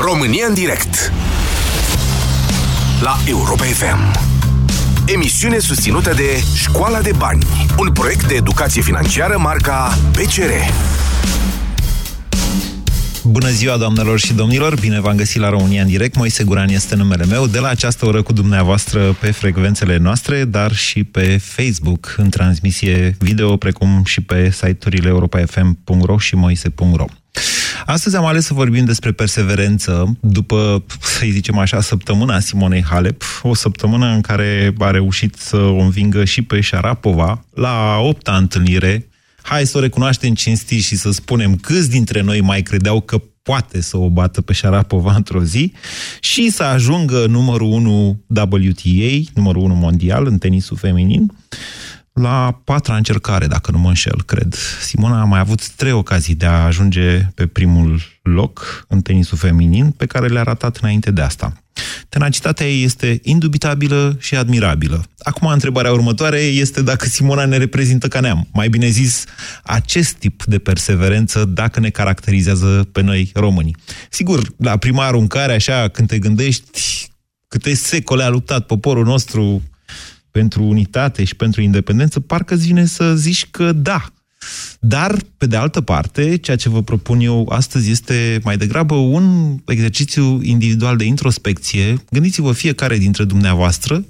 România în direct La Europa FM Emisiune susținută de Școala de Bani Un proiect de educație financiară marca PCR Bună ziua, doamnelor și domnilor! Bine v-am găsit la România în direct. Moise Guran este numele meu. De la această oră cu dumneavoastră pe frecvențele noastre, dar și pe Facebook, în transmisie video, precum și pe site-urile europa.fm.ro și moise.ro. Astăzi am ales să vorbim despre perseverență după, să zicem așa, săptămâna Simonei Halep, o săptămână în care a reușit să o învingă și pe Șarapova la opta întâlnire. Hai să o recunoaștem cinstit și să spunem câți dintre noi mai credeau că poate să o bată pe Șarapova într-o zi și să ajungă numărul 1 WTA, numărul 1 mondial în tenisul feminin, la patra încercare, dacă nu mă înșel, cred. Simona a mai avut trei ocazii de a ajunge pe primul loc în tenisul feminin, pe care le-a ratat înainte de asta. Tenacitatea ei este indubitabilă și admirabilă. Acum, întrebarea următoare este dacă Simona ne reprezintă ca neam. Mai bine zis, acest tip de perseverență, dacă ne caracterizează pe noi românii. Sigur, la prima aruncare, așa, când te gândești câte secole a luptat poporul nostru pentru unitate și pentru independență, parcă îți vine să zici că da, dar, pe de altă parte, ceea ce vă propun eu astăzi este mai degrabă un exercițiu individual de introspecție. Gândiți-vă fiecare dintre dumneavoastră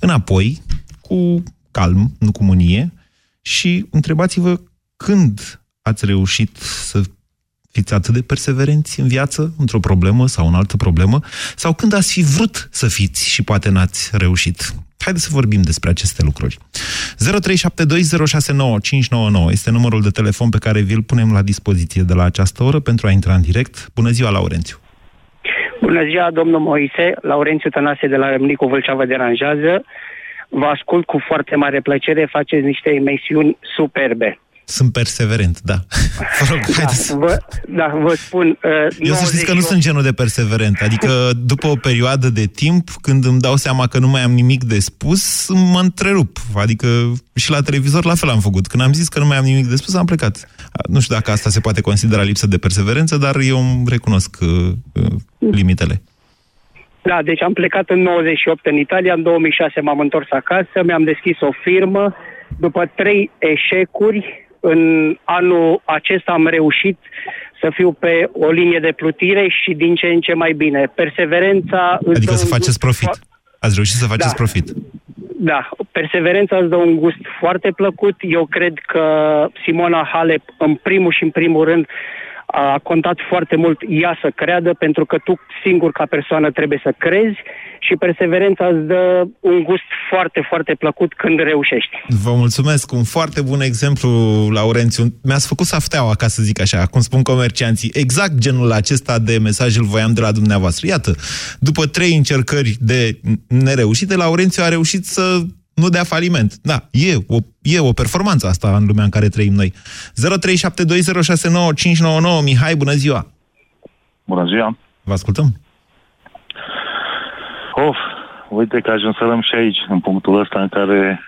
înapoi, cu calm, nu cu mânie, și întrebați-vă când ați reușit să fiți atât de perseverenți în viață, într-o problemă sau în altă problemă, sau când ați fi vrut să fiți și poate n-ați reușit. Haideți să vorbim despre aceste lucruri. 0372069599 este numărul de telefon pe care vi-l punem la dispoziție de la această oră pentru a intra în direct. Bună ziua, Laurențiu! Bună ziua, domnul Moise. Laurențiu Tănase de la Râmnicu Vâlcea vă deranjează. Vă ascult cu foarte mare plăcere, faceți niște emisiuni superbe. Sunt perseverent, da. Vă rog, da, haideți. Vă, da, vă spun... Uh, Eu să știți că nu sunt genul de perseverent. Adică, după o perioadă de timp, când îmi dau seama că nu mai am nimic de spus, mă întrerup. Adică și la televizor la fel am făcut. Când am zis că nu mai am nimic de spus, am plecat. Nu știu dacă asta se poate considera lipsă de perseverență, dar eu îmi recunosc uh, uh limitele. Da, deci am plecat în 98 în Italia, în 2006 m-am întors acasă, mi-am deschis o firmă, după trei eșecuri în anul acesta am reușit să fiu pe o linie de plutire și din ce în ce mai bine. Perseverența... Adică să faceți profit. Ați reușit să faceți da. profit. Da, perseverența îți dă un gust foarte plăcut. Eu cred că Simona Halep, în primul și în primul rând, a contat foarte mult ea să creadă, pentru că tu singur ca persoană trebuie să crezi și perseverența îți dă un gust foarte, foarte plăcut când reușești. Vă mulțumesc. Un foarte bun exemplu, Laurențiu. Mi-ați făcut safteaua, ca să zic așa, cum spun comercianții. Exact genul acesta de mesaj îl voiam de la dumneavoastră. Iată, după trei încercări de nereușite, Laurențiu a reușit să nu dea faliment. Da, e o, e o performanță asta în lumea în care trăim noi. 0372069599 Mihai, bună ziua! Bună ziua! Vă ascultăm! Of, uite că ajunsărăm și aici, în punctul ăsta în care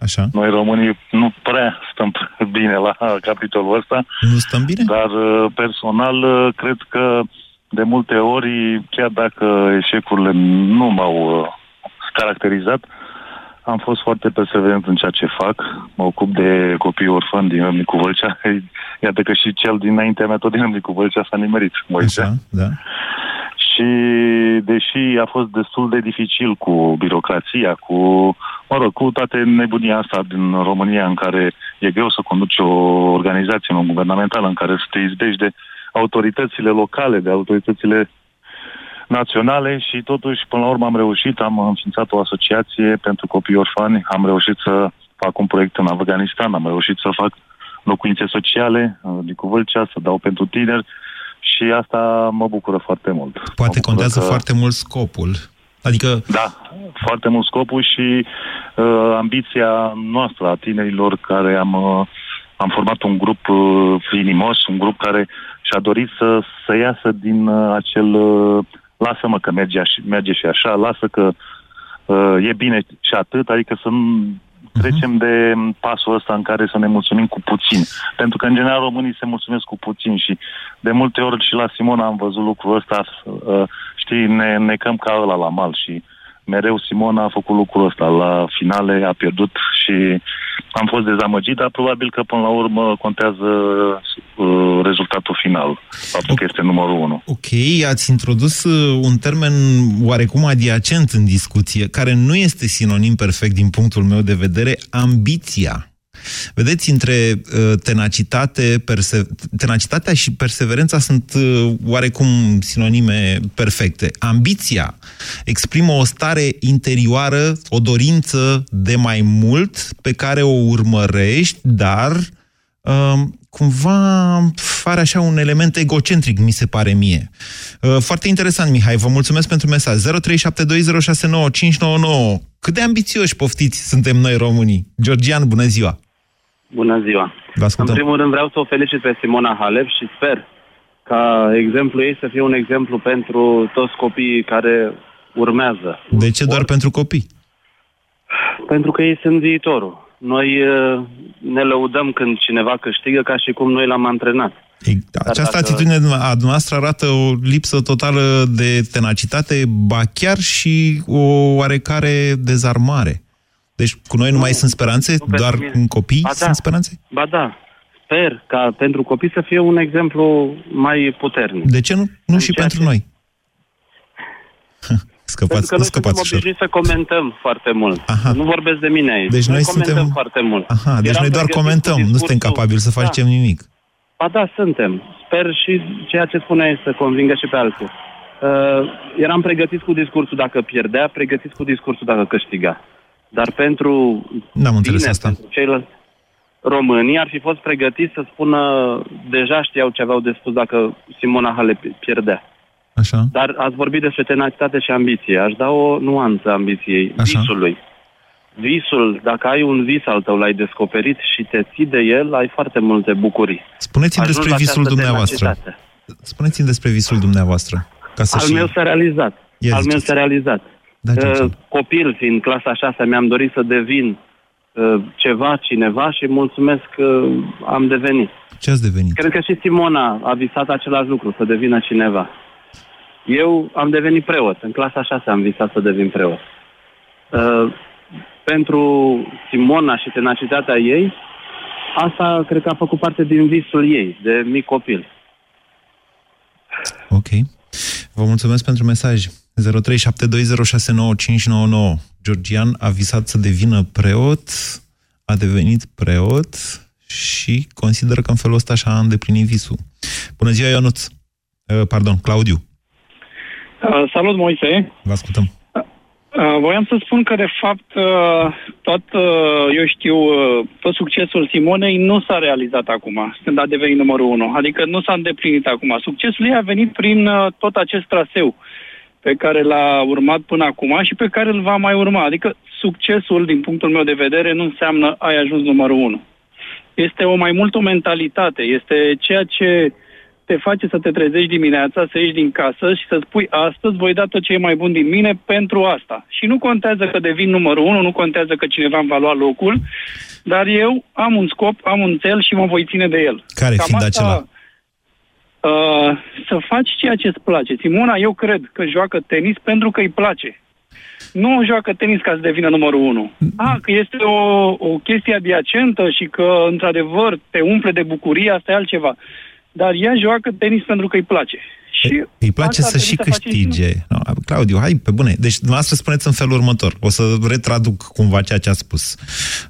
Așa. noi românii nu prea stăm bine la capitolul ăsta. Nu stăm bine? Dar uh, personal uh, cred că de multe ori, chiar dacă eșecurile nu m-au uh, caracterizat, am fost foarte perseverent în ceea ce fac. Mă ocup de copii orfani din Râmnicu Vâlcea. Iată că și cel dinaintea mea tot din Râmnicu Vâlcea s-a nimerit. Așa, da. Și deși a fost destul de dificil cu birocrația, cu, mă rog, cu toate nebunia asta din România în care e greu să conduci o organizație non-guvernamentală în care să te izbești de autoritățile locale, de autoritățile naționale și totuși, până la urmă, am reușit, am înființat o asociație pentru copii orfani, am reușit să fac un proiect în Afganistan, am reușit să fac locuințe sociale din Cuvâlcea, să dau pentru tineri și asta mă bucură foarte mult. Poate contează că... foarte mult scopul. Adică... Da, foarte mult scopul și uh, ambiția noastră a tinerilor care am, uh, am format un grup uh, inimos, un grup care și-a dorit să, să iasă din uh, acel uh, lasă-mă că merge, merge și așa, lasă că uh, e bine și atât, adică să nu, uh-huh. trecem de pasul ăsta în care să ne mulțumim cu puțin. Pentru că, în general, românii se mulțumesc cu puțin și de multe ori și la Simona am văzut lucrul ăsta, uh, știi, ne necăm ca ăla la mal și mereu Simona a făcut lucrul ăsta. La finale a pierdut și am fost dezamăgit, dar probabil că până la urmă contează uh, rezultatul final, faptul că este numărul unu. Ok, ați introdus uh, un termen oarecum adiacent în discuție, care nu este sinonim perfect din punctul meu de vedere, ambiția. Vedeți, între uh, tenacitate, perse- tenacitatea și perseverența sunt uh, oarecum sinonime perfecte. Ambiția exprimă o stare interioară, o dorință de mai mult pe care o urmărești, dar uh, cumva are așa un element egocentric, mi se pare mie. Uh, foarte interesant, Mihai, vă mulțumesc pentru mesaj. 0372069599. Cât de ambițioși poftiți suntem noi românii? Georgian, bună ziua! Bună ziua! În primul rând vreau să o felicit pe Simona Halep și sper ca exemplu ei să fie un exemplu pentru toți copiii care urmează. De ce doar Or... pentru copii? Pentru că ei sunt viitorul. Noi uh, ne lăudăm când cineva câștigă ca și cum noi l-am antrenat. Această dacă... atitudine a dumneavoastră arată o lipsă totală de tenacitate, ba chiar și o oarecare dezarmare. Deci cu noi nu, nu mai sunt speranțe? Nu doar în copii ba sunt da. speranțe? Ba da. Sper ca pentru copii să fie un exemplu mai puternic. De ce nu, nu și pentru ce... noi? Scăpați, Pentru că noi scăpați suntem obișnuiți să comentăm foarte mult. Aha. Nu vorbesc de mine aici. Deci noi, noi comentăm suntem... foarte mult. Aha, deci Eram noi doar comentăm, discursul... nu suntem capabili să facem da. nimic. Ba da, suntem. Sper și ceea ce spuneai să convingă și pe alții. Uh, eram pregătiți cu discursul dacă pierdea, pregătiți cu discursul dacă câștiga. Dar pentru N-am înțeles bine, asta. pentru ceilalți românii ar fi fost pregătiți să spună deja știau ce aveau de spus dacă Simona Halep pierdea. Așa. Dar ați vorbit despre tenacitate și ambiție. Aș da o nuanță ambiției, Așa. visului. Visul, dacă ai un vis al tău, l-ai descoperit și te ții de el, ai foarte multe bucurii. Spuneți-mi despre visul dumneavoastră. Tenacitate. Spuneți-mi despre visul dumneavoastră. Ca să al și... meu s-a realizat. Ia al meu s-a realizat. Da, uh, copil, fiind clasa 6, mi-am dorit să devin uh, ceva, cineva și mulțumesc că am devenit. Ce ați devenit? Cred că și Simona a visat același lucru, să devină cineva. Eu am devenit preot. În clasa 6 am visat să devin preot. Uh, pentru Simona și tenacitatea ei, asta cred că a făcut parte din visul ei, de mic copil. Ok. Vă mulțumesc pentru mesaj. 0372069599. Georgian a visat să devină preot, a devenit preot și consideră că în felul ăsta și-a îndeplinit visul. Bună ziua, Ionuț! Uh, pardon, Claudiu. Uh, salut, Moise! Vă ascultăm. Uh, voiam să spun că, de fapt, uh, tot, uh, eu știu, uh, tot succesul Simonei nu s-a realizat acum, când a devenit numărul unu. Adică nu s-a îndeplinit acum. Succesul ei a venit prin uh, tot acest traseu pe care l-a urmat până acum și pe care îl va mai urma. Adică succesul, din punctul meu de vedere, nu înseamnă ai ajuns numărul unu. Este o mai mult o mentalitate, este ceea ce te face să te trezești dimineața, să ieși din casă și să spui astăzi voi da tot ce e mai bun din mine pentru asta. Și nu contează că devin numărul unu, nu contează că cineva îmi va lua locul, dar eu am un scop, am un cel și mă voi ține de el. Care Cam fiind asta, acela? Uh, să faci ceea ce îți place. Simona, eu cred că joacă tenis pentru că îi place. Nu joacă tenis ca să devină numărul unu. A, că este o, o chestie adiacentă și că, într-adevăr, te umple de bucurie, asta e altceva. Dar ea joacă tenis pentru că îi place. Și îi place să și câștige. No, Claudiu, hai pe bune. Deci, dumneavoastră spuneți în felul următor. O să retraduc cumva ceea ce a spus.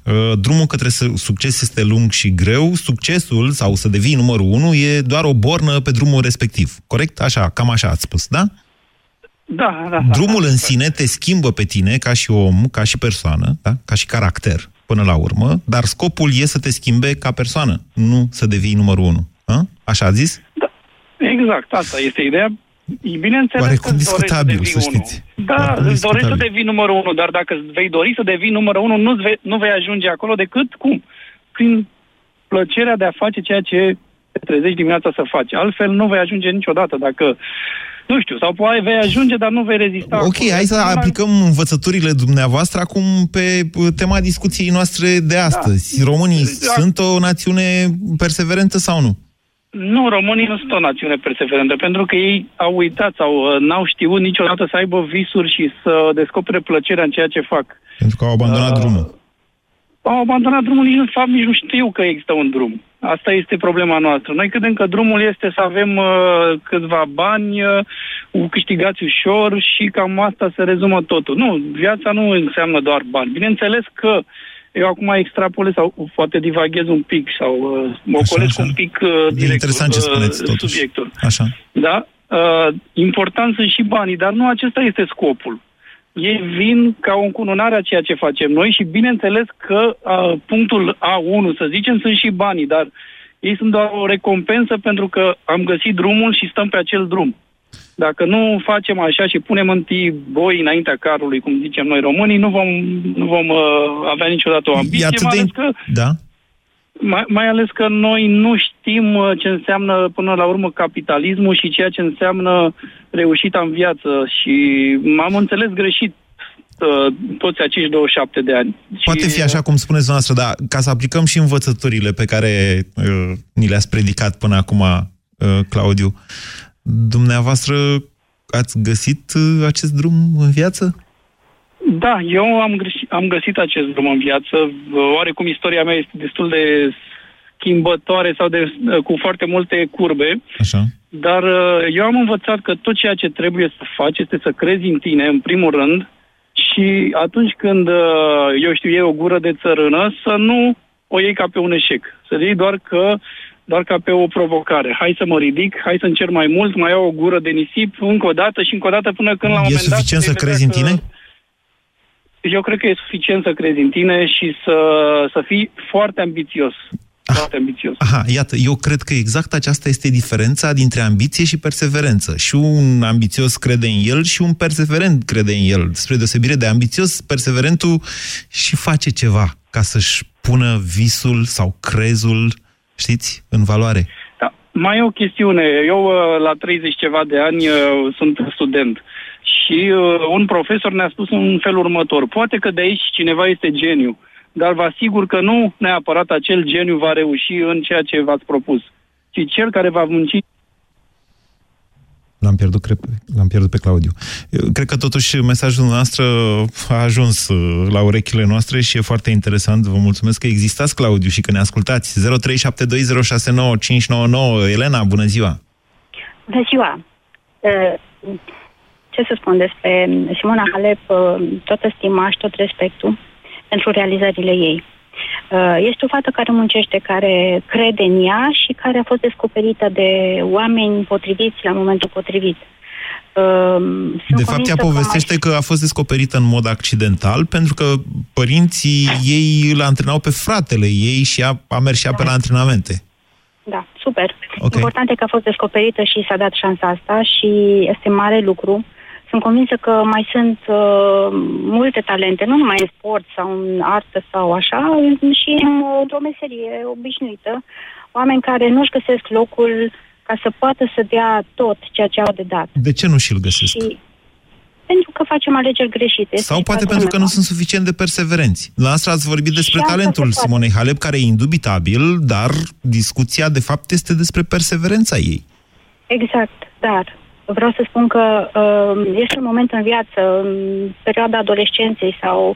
Uh, drumul către succes este lung și greu. Succesul, sau să devii numărul unu, e doar o bornă pe drumul respectiv. Corect? Așa, cam așa ați spus, da? Da, da. Drumul da, în sine te schimbă pe tine ca și om, ca și persoană, da? ca și caracter, până la urmă, dar scopul e să te schimbe ca persoană, nu să devii numărul unu. A? Așa a zis? Da, Exact, asta este ideea. Bineînțeles Oare cum discutabil, să, să știți. Da, îți dorești să devii numărul unu, dar dacă vei dori să devii numărul unu, nu vei, nu vei ajunge acolo decât cum? Prin plăcerea de a face ceea ce te trezești dimineața să faci. Altfel nu vei ajunge niciodată. Dacă Nu știu, sau poate vei ajunge, dar nu vei rezista. Ok, acolo. hai să aplicăm învățăturile dumneavoastră acum pe tema discuției noastre de astăzi. Da. Românii da. sunt o națiune perseverentă sau nu? Nu, românii nu sunt o națiune perseverentă, pentru că ei au uitat sau uh, n-au știut niciodată să aibă visuri și să descopere plăcerea în ceea ce fac. Pentru că au abandonat uh, drumul. Au abandonat drumul, nici, în fapt nici nu știu că există un drum. Asta este problema noastră. Noi credem că drumul este să avem uh, câțiva bani, uh, câștigați ușor și cam asta se rezumă totul. Nu, viața nu înseamnă doar bani. Bineînțeles că eu acum extrapolez sau poate divaghez un pic sau uh, ocolesc un pic uh, direct, e interesant ce uh, spuneți, uh, subiectul. Așa. Da? Uh, important sunt și banii, dar nu acesta este scopul ei vin ca o încununare a ceea ce facem noi și bineînțeles că a, punctul A1, să zicem, sunt și banii, dar ei sunt doar o recompensă pentru că am găsit drumul și stăm pe acel drum. Dacă nu facem așa și punem întâi boi înaintea carului, cum zicem noi românii, nu vom, nu vom uh, avea niciodată o ambiție, mai ales că da? mai, mai ales că noi nu știm uh, ce înseamnă până la urmă capitalismul și ceea ce înseamnă reușita în viață și m-am înțeles greșit uh, toți acești 27 de ani. Poate și, fi așa cum spuneți noastră, dar ca să aplicăm și învățăturile pe care uh, ni le-ați predicat până acum, uh, Claudiu, dumneavoastră ați găsit uh, acest drum în viață? Da, eu am, găsit, am găsit acest drum în viață. Oarecum istoria mea este destul de schimbătoare sau de, cu foarte multe curbe. Așa. Dar uh, eu am învățat că tot ceea ce trebuie să faci este să crezi în tine, în primul rând, și atunci când, uh, eu știu, iei o gură de țărână, să nu o iei ca pe un eșec. Să iei doar că doar ca pe o provocare. Hai să mă ridic, hai să încerc mai mult, mai iau o gură de nisip, încă o dată și încă o dată până când la un e moment dat... E suficient să crezi în tine? Că eu cred că e suficient să crezi în tine și să, să fii foarte ambițios. Ah, foarte ambițios. Aha, iată, eu cred că exact aceasta este diferența dintre ambiție și perseverență. Și un ambițios crede în el și un perseverent crede în el. Spre deosebire de ambițios, perseverentul și face ceva ca să-și pună visul sau crezul, știți, în valoare. Da, mai e o chestiune. Eu uh, la 30 ceva de ani uh, sunt student. Și uh, un profesor ne-a spus în felul următor. Poate că de aici cineva este geniu, dar vă asigur că nu neapărat acel geniu va reuși în ceea ce v-ați propus, ci cel care va munci L-am pierdut, cred, l-am pierdut pe Claudiu. Eu cred că totuși mesajul noastră a ajuns uh, la urechile noastre și e foarte interesant. Vă mulțumesc că existați, Claudiu, și că ne ascultați. 0372069599. Elena, bună ziua! Bună ziua! Uh, ce să spun despre Simona Halep, uh, toată stima și tot respectul pentru realizările ei. Uh, este o fată care muncește, care crede în ea și care a fost descoperită de oameni potriviți la momentul potrivit. Uh, sunt de fapt, ea povestește că, că a fost descoperită în mod accidental pentru că părinții ei îl antrenau pe fratele ei și a, a mers și ea da. pe la antrenamente. Da, super. Okay. Important e că a fost descoperită și s-a dat șansa asta și este mare lucru. Uh, sunt convinsă că mai sunt uh, multe talente, nu numai în sport sau în artă sau așa, și în uh, o meserie obișnuită. Oameni care nu-și găsesc locul ca să poată să dea tot ceea ce au de dat. De ce nu și-l găsesc? Și pentru că facem alegeri greșite. Sau poate pentru că nu sunt suficient de perseverenți. La asta ați vorbit despre și talentul Simonei Halep, care e indubitabil, dar discuția de fapt este despre perseverența ei. Exact, dar vreau să spun că uh, este un moment în viață, în perioada adolescenței sau,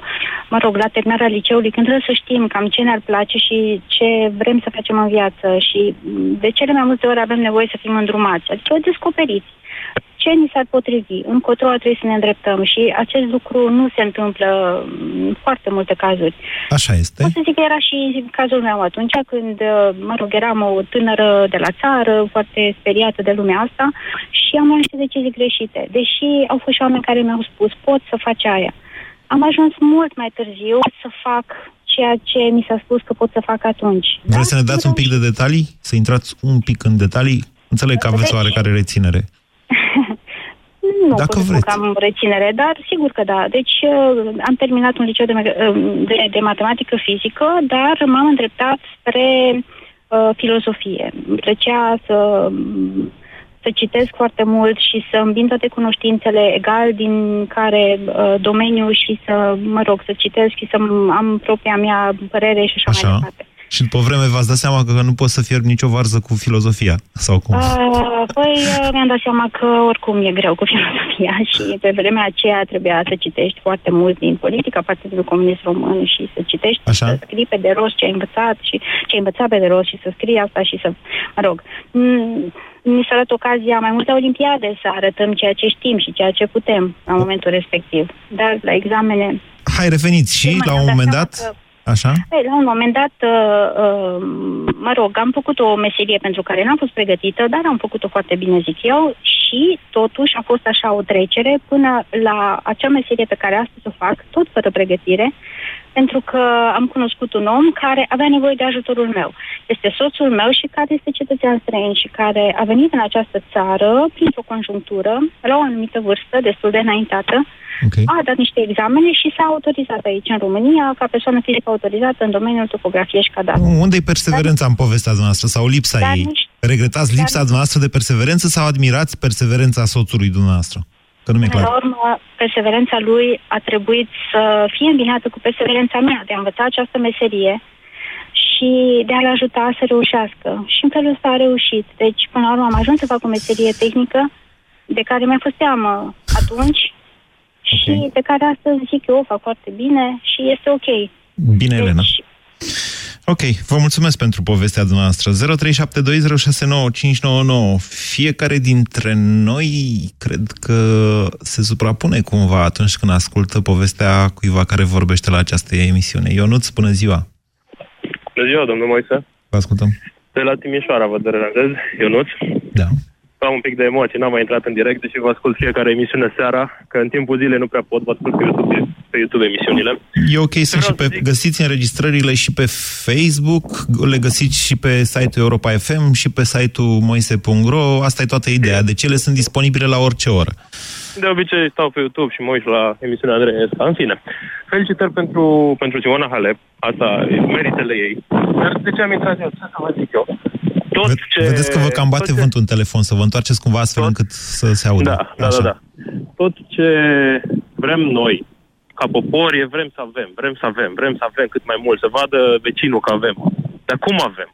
mă rog, la terminarea liceului, când trebuie să știm cam ce ne-ar place și ce vrem să facem în viață și de cele mai multe ori avem nevoie să fim îndrumați, adică descoperiți ce ni s-ar potrivi, încotro trebuie să ne îndreptăm și acest lucru nu se întâmplă în foarte multe cazuri. Așa este. Pot să zic că era și cazul meu atunci când, mă rog, eram o tânără de la țară, foarte speriată de lumea asta și am luat niște decizii greșite. Deși au fost și oameni care mi-au spus, pot să faci aia. Am ajuns mult mai târziu să fac ceea ce mi s-a spus că pot să fac atunci. Vreți da? să ne dați un pic de detalii? Să intrați un pic în detalii? Înțeleg că aveți oarecare reținere. Nu Dacă pot vreți. să am reținere, dar sigur că da. Deci uh, am terminat un liceu de, uh, de, de matematică fizică, dar m-am îndreptat spre uh, filozofie. Plăcea să, să citesc foarte mult și să îmbin toate cunoștințele egal din care uh, domeniu și să, mă rog, să citesc și să am propria mea părere și așa, așa. mai departe. Și după vreme v-ați dat seama că nu poți să fierbi nicio varză cu filozofia, sau cum? Uh, păi uh, mi-am dat seama că oricum e greu cu filozofia și pe vremea aceea trebuia să citești foarte mult din politica Partidului Comunist Român și să citești, Așa? să scrii pe de rost ce ai învățat și ce ai învățat pe de rost și să scrii asta și să, mă rog, mi s-a dat ocazia mai multe olimpiade să arătăm ceea ce știm și ceea ce putem la momentul respectiv. Dar la examene... Hai, reveniți și la un moment dat... Că Așa? Ei, la un moment dat, uh, uh, mă rog, am făcut o meserie pentru care n-am fost pregătită, dar am făcut-o foarte bine, zic eu, și totuși a fost așa o trecere până la acea meserie pe care astăzi o fac, tot fără pregătire, pentru că am cunoscut un om care avea nevoie de ajutorul meu. Este soțul meu și care este cetățean străin și care a venit în această țară printr-o conjunctură, la o anumită vârstă, destul de înaintată, Okay. A dat niște examene și s-a autorizat aici, în România, ca persoană fizică autorizată în domeniul topografiei și cadastru. Unde e perseverența dar, în povestea noastră sau lipsa ei? Nici, Regretați lipsa dar, noastră de perseverență sau admirați perseverența soțului dumneavoastră? Că nu mi-e clar. La urmă, perseverența lui a trebuit să fie îmbinată cu perseverența mea de a învăța această meserie și de a-l ajuta să reușească. Și în felul ăsta a reușit. Deci, până la urmă, am ajuns să fac o meserie tehnică de care mi-a fost teamă atunci okay. și de care astăzi zic eu o fac foarte bine și este ok. Bine, deci, Elena. Ok, vă mulțumesc pentru povestea dumneavoastră. 0372069599. Fiecare dintre noi cred că se suprapune cumva atunci când ascultă povestea cuiva care vorbește la această emisiune. Ionuț, bună ziua! Bună ziua, domnul Moise! Vă ascultăm! De la Timișoara vă deranjez, Ionuț. Da am un pic de emoții, n-am mai intrat în direct, deși vă ascult fiecare emisiune seara, că în timpul zilei nu prea pot, vă ascult pe YouTube, pe YouTube emisiunile. E ok să și pe, zic... găsiți înregistrările și pe Facebook, le găsiți și pe site-ul Europa FM și pe site-ul moise.ro, asta e toată ideea, de ce le sunt disponibile la orice oră. De obicei stau pe YouTube și mă uit la emisiunea Andreesca. În fine, felicitări pentru, pentru Simona Halep, asta meritele ei. Dar de ce am intrat eu? Ce să vă zic eu? tot ce... Vedeți că vă cam bate tot vântul în telefon, să vă întoarceți cumva astfel tot... încât să se audă. Da, da, da, da. Tot ce vrem noi, ca popor, e vrem să avem, vrem să avem, vrem să avem cât mai mult, să vadă vecinul că avem. Dar cum avem?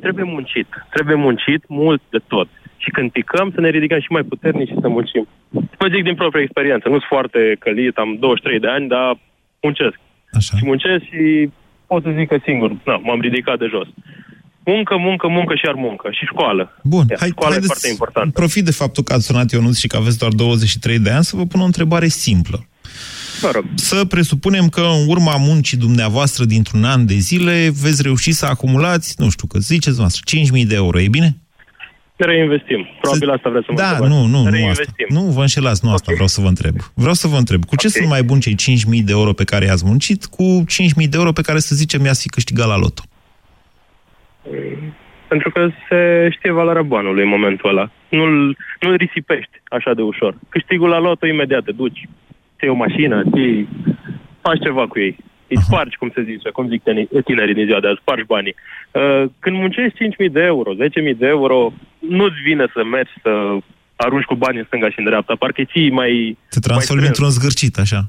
Trebuie muncit. Trebuie muncit mult de tot. Și când picăm, să ne ridicăm și mai puternici și să muncim. Vă zic din propria experiență, nu sunt foarte călit, am 23 de ani, dar muncesc. Așa. Și muncesc și pot să zic că singur, na, m-am ridicat de jos. Muncă, muncă, muncă și ar muncă. Și școală. Bun, Iar hai, școala e foarte important. Profit de faptul că ați sunat Ionuț și că aveți doar 23 de ani să vă pun o întrebare simplă. Mă rog. Să presupunem că în urma muncii dumneavoastră dintr-un an de zile veți reuși să acumulați, nu știu, că ziceți noastră, 5.000 de euro, e bine? Ne reinvestim. Probabil asta vreți să mă Da, întrebați. nu, nu, nu asta. Nu vă înșelați, nu okay. asta vreau să vă întreb. Vreau să vă întreb, cu ce okay. sunt mai buni cei 5.000 de euro pe care i-ați muncit cu 5.000 de euro pe care, să zicem, i-ați fi câștigat la loto? Pentru că se știe valoarea banului în momentul ăla. Nu-l, nu-l risipești așa de ușor. Câștigul la loto imediat te duci. Ți o mașină, ți faci ceva cu ei. Îi spargi, cum se zice, cum zic tinerii din ziua de azi, spargi banii. Uh, când muncești 5.000 de euro, 10.000 de euro, nu-ți vine să mergi să arunci cu bani în stânga și în dreapta. Parcă ții mai... Te transformi într-un zgârcit, așa.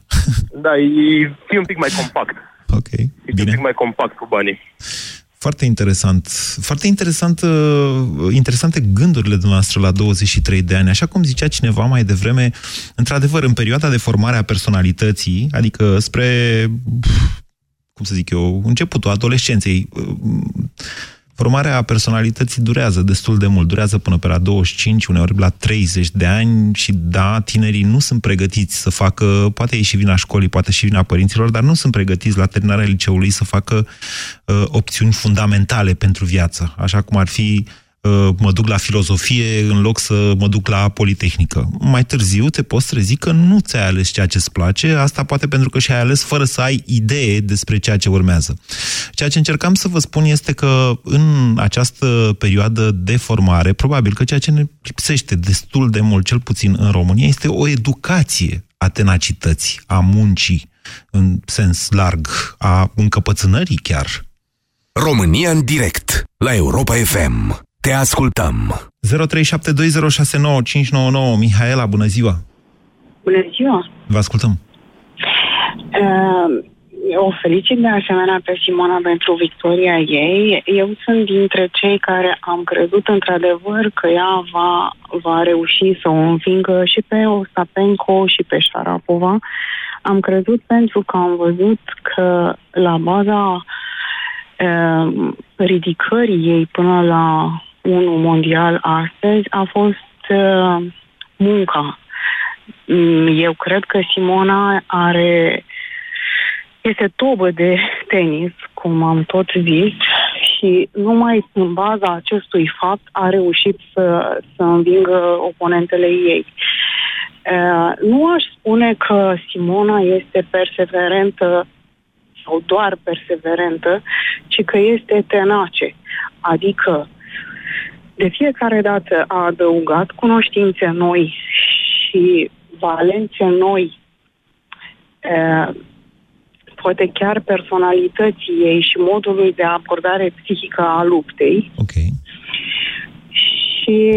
Da, e, e un pic mai compact. Ok, e bine. un pic mai compact cu banii. Foarte interesant. Foarte interesant, uh, interesante gândurile dumneavoastră la 23 de ani. Așa cum zicea cineva mai devreme, într-adevăr, în perioada de formare a personalității, adică spre, cum să zic eu, începutul adolescenței, uh, Formarea personalității durează destul de mult, durează până pe la 25, uneori la 30 de ani și da, tinerii nu sunt pregătiți să facă, poate e și vina școlii, poate și vina părinților, dar nu sunt pregătiți la terminarea liceului să facă uh, opțiuni fundamentale pentru viață, așa cum ar fi Uh, mă duc la filozofie în loc să mă duc la politehnică. Mai târziu te poți trezi că nu ți-ai ales ceea ce îți place, asta poate pentru că și-ai ales fără să ai idee despre ceea ce urmează. Ceea ce încercam să vă spun este că în această perioadă de formare, probabil că ceea ce ne lipsește destul de mult, cel puțin în România, este o educație a tenacității, a muncii, în sens larg, a încăpățânării chiar. România în direct, la Europa FM. Te ascultăm. 0372069599 Mihaela, bună ziua! Bună ziua! Vă ascultăm. Uh, o felicit de asemenea pe Simona pentru victoria ei. Eu sunt dintre cei care am crezut într-adevăr că ea va, va reuși să o învingă și pe Ostapenko și pe Șarapova. Am crezut pentru că am văzut că la baza uh, ridicării ei până la unul mondial astăzi a fost uh, munca. Mm, Eu cred că Simona are este tobă de tenis, cum am tot zis, și numai în baza acestui fapt a reușit să, să învingă oponentele ei. Uh, nu aș spune că Simona este perseverentă sau doar perseverentă, ci că este tenace. Adică de fiecare dată a adăugat cunoștințe noi și valențe noi, uh, poate chiar personalității ei și modului de abordare psihică a luptei. Ok. Și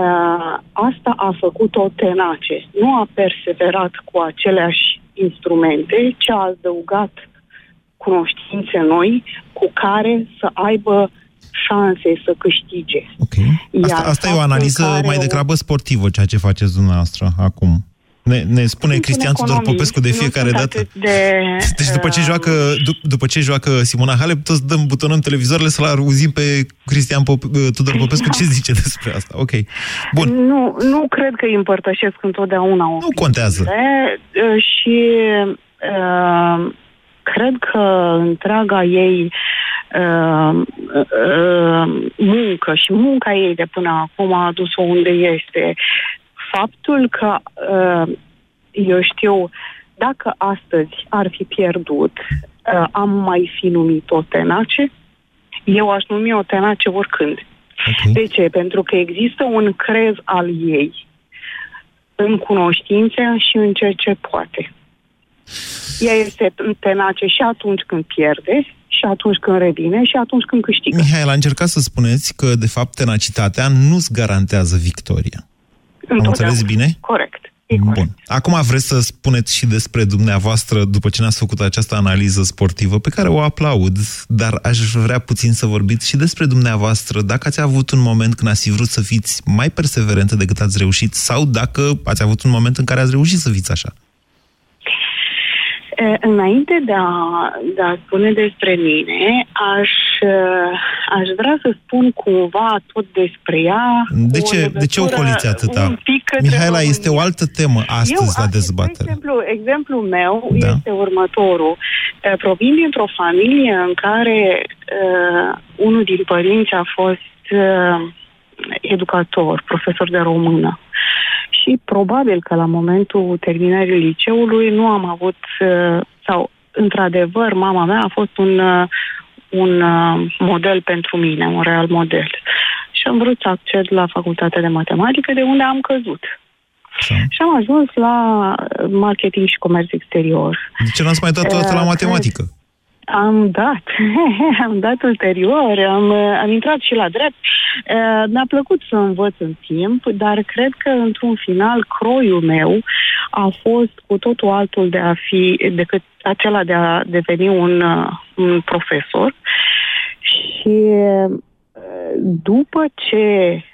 uh, asta a făcut-o tenace. Nu a perseverat cu aceleași instrumente, ci a adăugat cunoștințe noi cu care să aibă șanse să câștige. Ok. Asta, Iar asta e o faptul analiză care mai o- degrabă sportivă, ceea ce faceți dumneavoastră acum. Ne, ne spune Sunt Cristian un Tudor economist, Popescu de nu fiecare sunt dată. atât De, Deci după ce uh, joacă, dup- după ce joacă Simona Halep, toți dăm butonăm televizoarele să-l auzim pe Cristian Pop- Tudor Popescu ce zice despre asta. Ok. Bun. Nu, nu cred că îi împărtășesc întotdeauna Nu contează. opiniile, uh, Și uh, cred că întreaga ei uh, uh, muncă și munca ei de până acum a adus-o unde este. Faptul că, uh, eu știu, dacă astăzi ar fi pierdut, uh, am mai fi numit-o tenace, eu aș numi o tenace oricând. ok. De ce? Pentru că există un crez al ei în cunoștințe și în ceea ce poate. Ea este tenace și atunci când pierde, și atunci când revine, și atunci când câștigă. Mihail, a încercat să spuneți că, de fapt, tenacitatea nu-ți garantează victoria. Am înțeles bine? Corect. E corect. Bun. Acum vreți să spuneți și despre dumneavoastră, după ce ne-ați făcut această analiză sportivă, pe care o aplaud, dar aș vrea puțin să vorbiți și despre dumneavoastră, dacă ați avut un moment când ați fi vrut să fiți mai perseverentă decât ați reușit, sau dacă ați avut un moment în care ați reușit să fiți așa. E, Înainte de a, de a spune despre mine, aș, e, aș vrea să spun cumva tot despre ea. De cu o ce, de ce legătură ocoliți atâta? un pic către Mihaela, România. este o altă temă astăzi Eu, la de dezbatere. exemplu, exemplul meu Da. da. este următorul. Eh, Provin dintr-o familie în care uh, unul din părinți a fost uh, educator, profesor de română. Și probabil că la momentul terminării liceului nu am avut, uh, sau într-adevăr, mama mea a fost un, uh, un uh, model pentru mine, un real model. Și am vrut să acced la facultatea de matematică, de unde am căzut. Așa. Și am ajuns la uh, marketing și comerț exterior. De ce n-ați mai dat toată la Eh, matematică? Am dat, am dat ulterior, am, uh, am intrat și la drept. Uh, Mi-a plăcut să învăț în timp, dar cred că într-un final croiul meu a fost cu totul altul de a fi decât acela de a deveni un, uh, un profesor. Și uh, după ce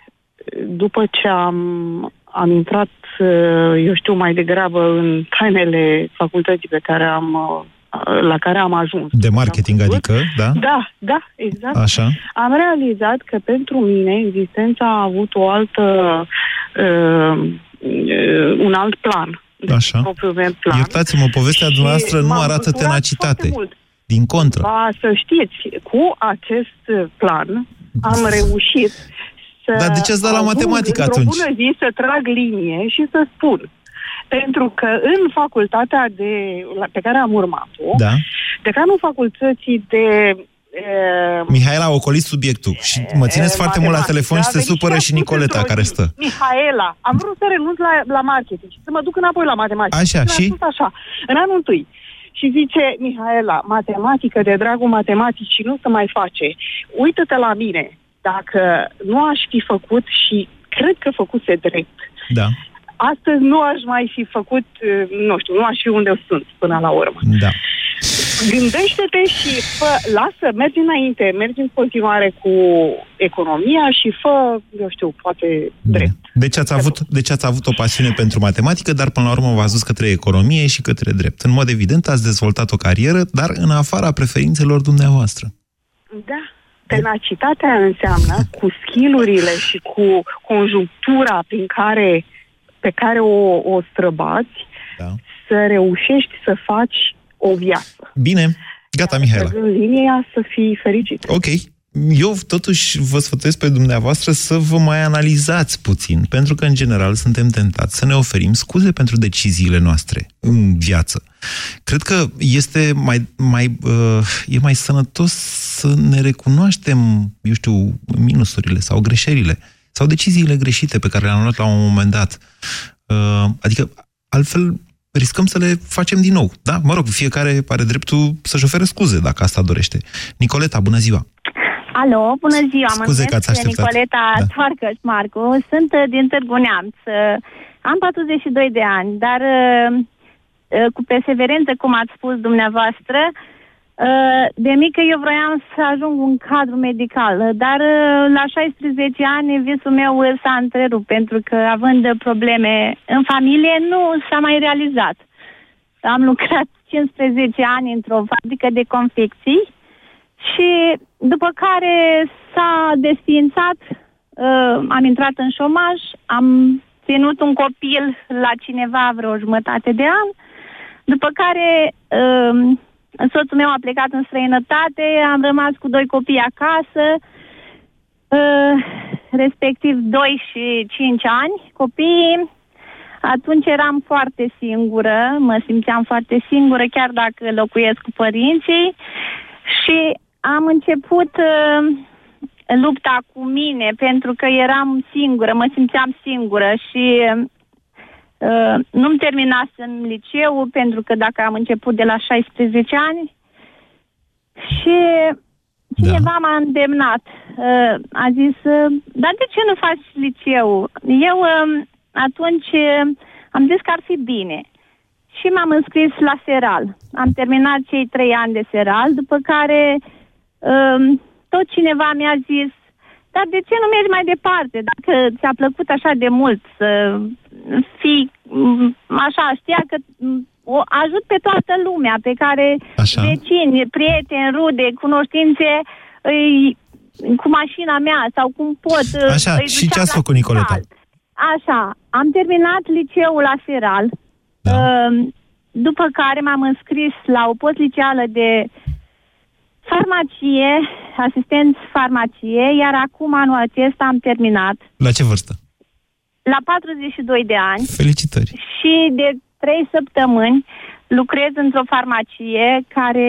după ce am, am intrat, uh, eu știu, mai degrabă în tainele facultății pe care am, uh, la care am ajuns. De marketing, Am făcut. adică, da? Da, da, exact. Așa. Am realizat că pentru mine existența a avut o altă, uh, uh, un alt plan. Deci Așa. Propriul meu plan. Iertați-mă, povestea Și dumneavoastră nu m-am arată bucurat tenacitate. foarte mult. Din contră. Ba, să știți, cu acest plan am reușit să... Dar de ce ați dat la ajung matematică într-o atunci? bună zi să trag linie și să spun. Pentru că în facultatea de, la, pe care am urmat-o, Da. decanul facultății de... Uh, Mihaela a ocolit subiectul și mă țineți foarte mult la telefon și se supără și Nicoleta care stă. Mihaela, am vrut să renunț la, la marketing și să mă duc înapoi la matematică. Așa, Mi-a și? spus așa, în anul întâi. Și zice, Mihaela, matematică de dragul matematicii nu se mai face. Uită-te la mine. dacă nu aș fi făcut și cred că făcuse drept, Da, astăzi nu aș mai fi făcut, uh, nu știu, nu aș fi unde sunt până la urmă. da. Gândește-te și fă, lasă, mergi înainte, mergi în continuare cu economia și fă, eu știu, poate drept. Deci ați, avut, deci ați avut o pasiune pentru matematică, dar până la urmă v-ați dus către economie și către drept. În mod evident ați dezvoltat o carieră, dar în afara preferințelor dumneavoastră. Da. Tenacitatea înseamnă cu skillurile și cu conjunctura prin care, pe care o, o străbați, Da. să reușești să faci o viață. Bine, gata, Mihaela. În linia să fii fericit. Ok. Eu totuși vă sfătuiesc pe dumneavoastră să vă mai analizați puțin, pentru că în general suntem tentați să ne oferim scuze pentru deciziile noastre în viață. Cred că este mai, mai, uh, e mai sănătos să ne recunoaștem, eu știu, minusurile sau greșelile sau deciziile greșite pe care le-am luat la un moment dat. Uh, adică, altfel, riscăm să le facem din nou. Da? Mă rog, fiecare are dreptul să-și ofere scuze, dacă asta dorește. Nicoleta, bună ziua! Alo, bună ziua, mă Scuze că ați numesc așteptat. Nicoleta Da. da. Toarcăș Marcu, sunt uh, din Târgu Neamț. Uh, Am 42 de ani, dar uh, uh, cu perseverență, cum ați spus dumneavoastră, uh, de mică eu vroiam să ajung un cadru medical, uh, dar uh, la 16 ani visul meu uh, s-a întrerupt pentru că având uh, probleme în familie nu s-a mai realizat. Am lucrat 15 ani într-o fabrică de confecții și după care s-a desființat, uh, am intrat în șomaj, am ținut un copil la cineva vreo jumătate de an, după care uh, soțul meu a plecat în străinătate, am rămas cu doi copii acasă, uh, respectiv 2 și 5 ani, copiii. Atunci eram foarte singură, mă simțeam foarte singură, chiar dacă locuiesc cu părinții. Și am început uh, lupta cu mine pentru că eram singură, mă simțeam singură și uh, nu-mi terminasem liceu pentru că dacă am început de la 16 ani și cineva m-a îndemnat. Uh, a zis, uh, dar de ce nu faci liceu? Eu uh, atunci uh, am zis că ar fi bine și m-am înscris la Seral. Am terminat cei trei ani de Seral, după care um, tot cineva mi-a zis dar de ce nu mergi mai departe? Dacă ți-a plăcut așa de mult să fii m, așa, știa că m, o ajut pe toată lumea pe care Așa. vecini, prieteni, rude, cunoștințe îi, cu mașina mea sau cum pot Așa, îi și duceam ce ați la făcut, Nicoleta? spital. Așa, am terminat liceul la Seral, Da. uh, după care m-am înscris la o postliceală de farmacie, asistent farmacie, iar acum anul acesta am terminat La ce vârstă? La 42 de ani Felicitări! și de 3 săptămâni lucrez într-o farmacie care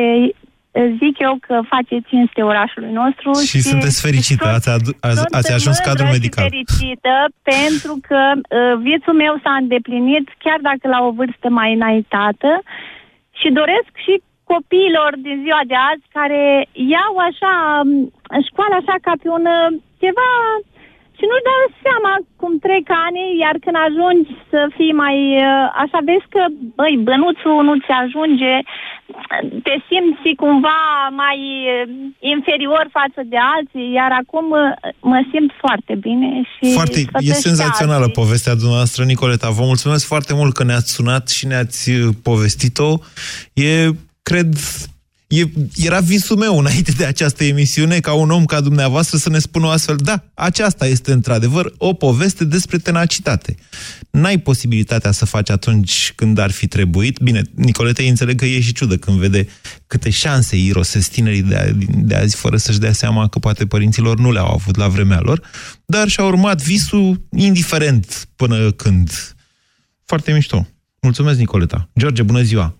eh, zic eu că face cinste orașului nostru Și sunteți fericită, sunt- ați, adu- ați, sunt ați ajuns mândră cadru și medical. fericită pentru că uh, visul meu s-a îndeplinit chiar dacă la o vârstă mai înaintată și doresc și copiilor din ziua de azi care iau așa m, școală așa ca pe un uh, ceva și nu-și dau seama cum trec ani, iar când ajungi să fii mai... uh, Așa vezi că, băi, bănuțul nu ți ajunge, te simți cumva mai uh, inferior față de alții, iar acum uh, mă simt foarte bine și... Foarte, e sfătuiesc pe senzațională alții. povestea dumneavoastră, Nicoleta. Vă mulțumesc foarte mult că ne-ați sunat și ne-ați uh, povestit-o. E, cred, e, era visul meu înainte de această emisiune ca un om ca dumneavoastră să ne spună o astfel, da, aceasta este într-adevăr o poveste despre tenacitate. N-ai posibilitatea să faci atunci când ar fi trebuit. Bine, Nicoleta îi înțeleg că e și ciudă când vede câte șanse irosesc tinerii de, a- de azi fără să-și dea seama că poate părinților nu le-au avut la vremea lor, dar și-a urmat visul indiferent până când. Foarte mișto. Mulțumesc, Nicoleta. George, bună ziua!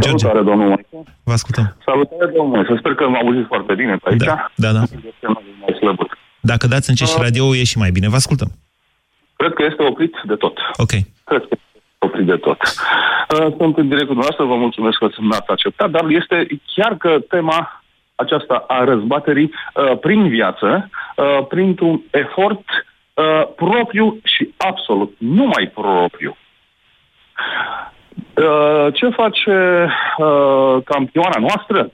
George, Salutare, domnul Moise. vă ascultăm. Salutare, domnul Moise. Sper că m-am auzit foarte bine pe aici. Da, da, da. Este mai slăbut. Dacă dați încet și radio, e și mai bine. Vă ascultăm. Cred că este oprit de tot. Ok. Cred că este oprit de tot. Uh, Sunt în direct cu dumneavoastră, vă mulțumesc că m-ați acceptat, dar este chiar că tema aceasta a răzbaterii uh, prin viață, uh, printr-un efort uh, propriu și absolut numai propriu. Uh, ce face uh, campioana noastră?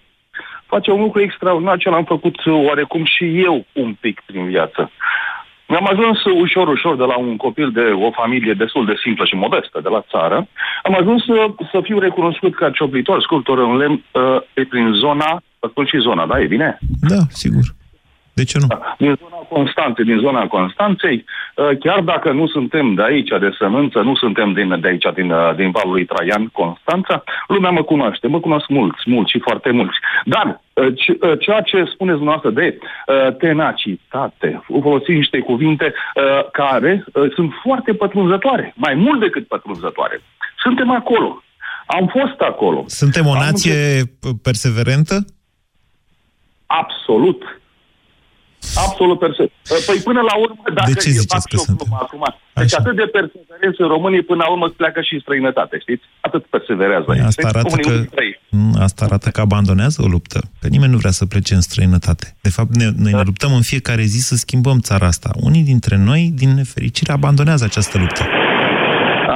Face un lucru extraordinar ce l-am făcut oarecum și eu un pic prin viață. Mi-am ajuns ușor, ușor de la un copil de o familie destul de simplă și modestă de la țară. Am ajuns să, să fiu recunoscut ca cioplitor, sculptor în lemn uh, prin zona, spun și zona, da, e bine? Da, sigur. De ce nu? Da, din zona Constanței, din zona Constanței, uh, chiar dacă nu suntem de aici, de sămânță, nu suntem din, de aici, din, uh, din valul lui Traian, Constanța, lumea mă cunoaște, mă cunosc mulți, mulți și foarte mulți. Dar uh, ceea ce spuneți dumneavoastră de tenacitate, folosim niște cuvinte care sunt foarte pătrunzătoare, mai mult decât pătrunzătoare. Suntem acolo. Am fost acolo. Suntem o nație Am... perseverentă? Absolut. Absolut perfect. Păi până la urmă, dacă de ce ziceți că sunt? Acum, deci atât de perseverență românii până la urmă pleacă și în străinătate, știți? Atât perseverează. Asta deci, arată, că, mm, asta arată că abandonează o luptă. Că nimeni nu vrea să plece în străinătate. De fapt, ne, noi da. ne luptăm în fiecare zi să schimbăm țara asta. Unii dintre noi, din nefericire, abandonează această luptă.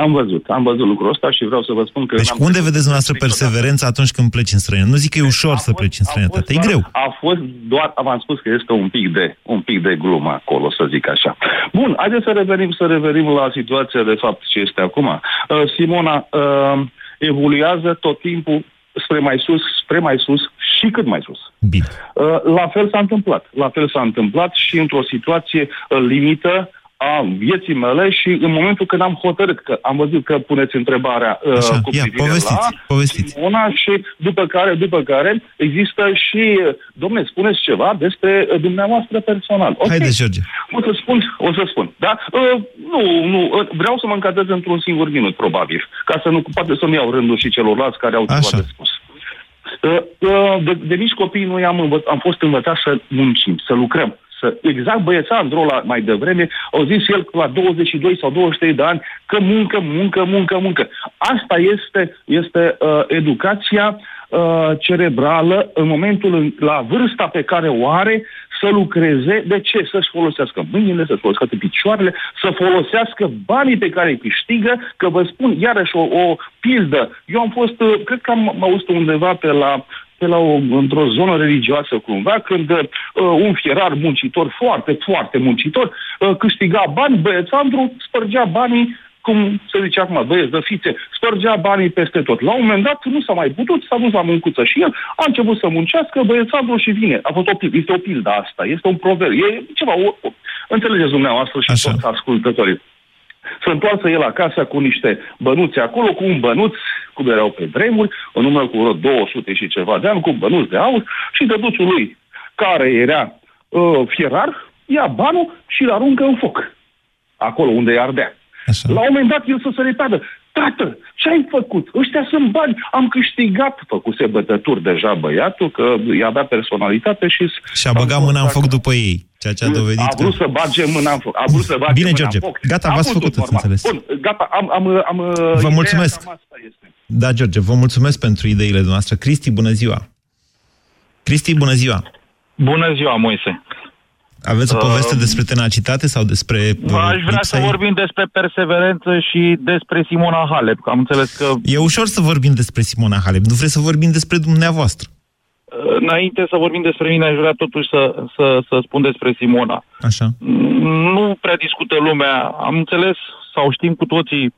Am văzut, am văzut lucrul ăsta și vreau să vă spun că... Deci unde vedeți dumneavoastră perseverența atunci când pleci în străinătate? Nu zic că e ușor să pleci în străinătate, e greu. A fost doar, am spus că este un pic de, un pic de glumă acolo, să zic așa. Bun, haideți să revenim, să revenim la situația de fapt ce este acum. Uh, Simona uh, evoluează tot timpul spre mai sus, spre mai sus și cât mai sus. Bine. Uh, la fel s-a întâmplat. La fel s-a întâmplat și într-o situație uh, limită a vieții mele și în momentul când am hotărât, că am văzut că puneți întrebarea uh, Așa, cu ia, privire povestiți, la povestiți. Simona și după care, după care există și, domne, spuneți ceva despre uh, dumneavoastră personal. Okay. Haide, George. O să spun, o să spun, da? Uh, nu, nu, uh, vreau să mă încadrez într-un singur minut, probabil, ca să nu, poate să-mi iau rândul și celorlalți care au ceva de spus. Uh, uh, de, de mici copii noi am, învăț- am fost învățați să muncim, să lucrăm să, exact băiețandrul ăla mai devreme, au zis el la 22 sau 23 de ani că muncă, muncă, muncă, muncă. Asta este, este uh, educația uh, cerebrală în momentul, în, la vârsta pe care o are, să lucreze. De ce? Să-și folosească mâinile, să-și folosească picioarele, să folosească banii pe care îi câștigă, că vă spun iarăși o, o pildă. Eu am fost, uh, cred că am auzit undeva pe la pe la o, într-o zonă religioasă cumva, când uh, un fierar muncitor, foarte, foarte muncitor, uh, câștiga bani, băiețandru spărgea banii cum se zice acum, băieți de fițe, spărgea banii peste tot. La un moment dat nu s-a mai putut, s-a dus la muncuță și el a început să muncească, băiețandru și vine. A fost o pildă, este o pildă asta, este un proverb, e ceva, o, o, înțelegeți dumneavoastră și Așa. toți ascultătorii. S-a întoarsă el acasă cu niște bănuți acolo, cu un bănuț, cum erau pe vremuri, în număr cu vreo 200 și ceva de ani, cu un bănuț de aur, și dăduțul lui, care era uh, fierar, ia banul și îl aruncă în foc, acolo unde îi ardea. Așa. La un moment dat el să se repeadă, tată, ce ai făcut? Ăștia sunt bani, am câștigat. Făcuse bătături deja băiatul, că i avea personalitate și... Și a băgat mâna în foc după ei. Ceea ce a dovedit A vrut că... să bage mâna în foc. A vrut să bage Bine, mâna George. în foc. Gata, v-ați făcut, ați înțeles. Bun, gata, am... am, am vă mulțumesc. Da, George, vă mulțumesc pentru ideile noastre. Cristi, bună ziua. Cristi, bună ziua. Bună ziua, Moise. Aveți o poveste uh, despre tenacitate sau despre uh, Aș vrea să ei? vorbim despre perseverență și despre Simona Halep, că am înțeles că... E ușor să vorbim despre Simona Halep, nu vreți să vorbim despre dumneavoastră. Înainte să vorbim despre mine, aș vrea totuși să, să, să spun despre Simona. Așa. Nu prea discută lumea. Am înțeles sau știm cu toții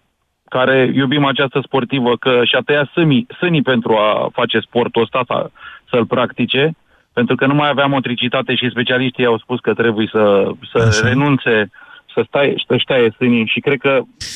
care iubim această sportivă că și-a tăiat sânii, sânii pentru a face sportul ăsta, să, să-l practice, pentru că nu mai avea motricitate și specialiștii au spus că trebuie să, să renunțe să stai, să stai sânii și cred că...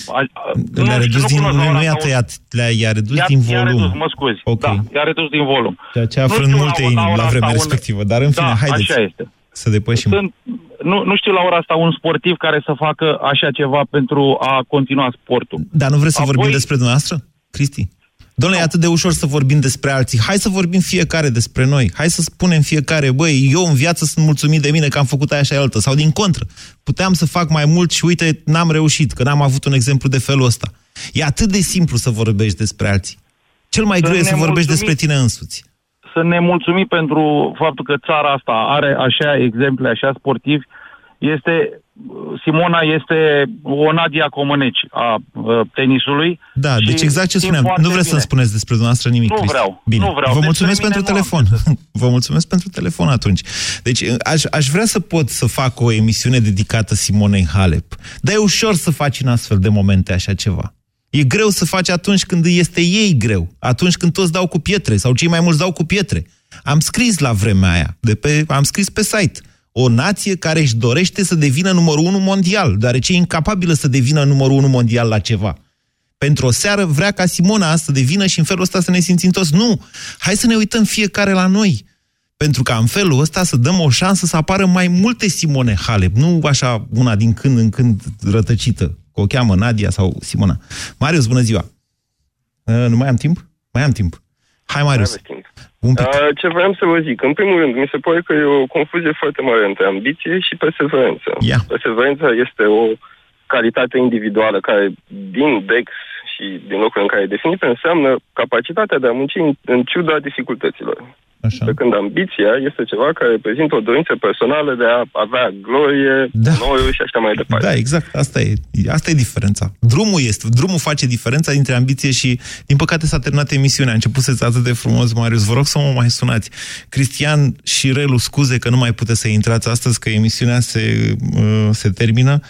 A, a, le-a redus din... Nu, nu i-a tăiat, le-a, i-a redus i-a, din volum. I-a redus, mă scuzi. Okay. Da, i-a redus din volum. Ceea ce află în multe inimi la vremea respectivă, dar în fine, da, haideți așa este. să depășim. Sunt, nu, nu știu la ora asta un sportiv care să facă așa ceva pentru a continua sportul. Dar nu vreți să Apoi... vorbim despre dumneavoastră, Cristi? Domnule, e atât de ușor să vorbim despre alții. Hai să vorbim fiecare despre noi. Hai să spunem fiecare, băi, eu în viață sunt mulțumit de mine că am făcut aia și altă. Sau din contră, puteam să fac mai mult și uite, n-am reușit, că n-am avut un exemplu de felul ăsta. E atât de simplu să vorbești despre alții. Cel mai să greu e să vorbești despre tine însuți. să ne mulțumim pentru faptul că țara asta are așa exemple, așa sportivi. Este, Simona este o Nadia Comăneci a uh, tenisului. Da, deci exact ce spuneam. Nu vreți să-mi spuneți despre dumneavoastră nimic, Nu Cristi. vreau, Bine. nu vreau. Vă Despre mulțumesc mine pentru nu am telefon. Vă mulțumesc pentru telefon atunci. Deci aș, aș vrea să pot să fac o emisiune dedicată Simonei Halep. Dar e ușor să faci în astfel de momente așa ceva. E greu să faci atunci când este ei greu. Atunci când toți dau cu pietre sau cei mai mulți dau cu pietre. Am scris la vremea aia, de pe, am scris pe site, o nație care își dorește să devină numărul unu mondial, deoarece e incapabilă să devină numărul unu mondial la ceva. Pentru o seară vrea ca Simona să devină și în felul ăsta să ne simțim toți. Nu! Hai să ne uităm fiecare la noi. Pentru ca în felul ăsta să dăm o șansă să apară mai multe Simone Halep, nu așa una din când în când rătăcită, că o cheamă Nadia sau Simona. Marius, bună ziua! Uh, nu mai am timp? Mai am timp. Hai, Marius. Un pic. Uh, ce vreau să vă zic? În primul rând, mi se pare că e o confuzie foarte mare între ambiție și perseverență. Ia. Perseverența este o calitate individuală care, din DEX și din locul în care e definită, înseamnă capacitatea de a munci în, în ciuda dificultăților. Așa. Pe când ambiția este ceva care reprezintă o dorință personală de a avea glorie, Da. onoru și așa mai departe. Da, exact. Asta e, asta e diferența. Drumul este, drumul face diferența dintre ambiție și, din păcate, s-a terminat emisiunea. A început să atât de frumos, Marius. Vă rog să mă mai sunați. Cristian și Relu, scuze că nu mai puteți să intrați astăzi, că emisiunea se, uh, se termină.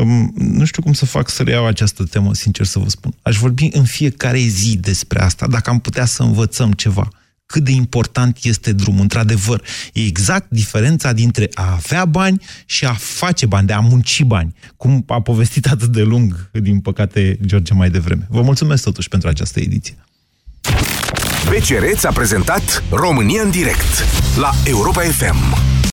Um, nu știu cum să fac să reiau această temă, sincer să vă spun. Aș vorbi în fiecare zi despre asta, dacă am putea să învățăm ceva cât de important este drumul. Într-adevăr, e exact diferența dintre a avea bani și a face bani, de a munci bani, cum a povestit atât de lung, din păcate, George mai devreme. Vă mulțumesc totuși pentru această ediție. BCR ți-a prezentat România în direct la Europa FM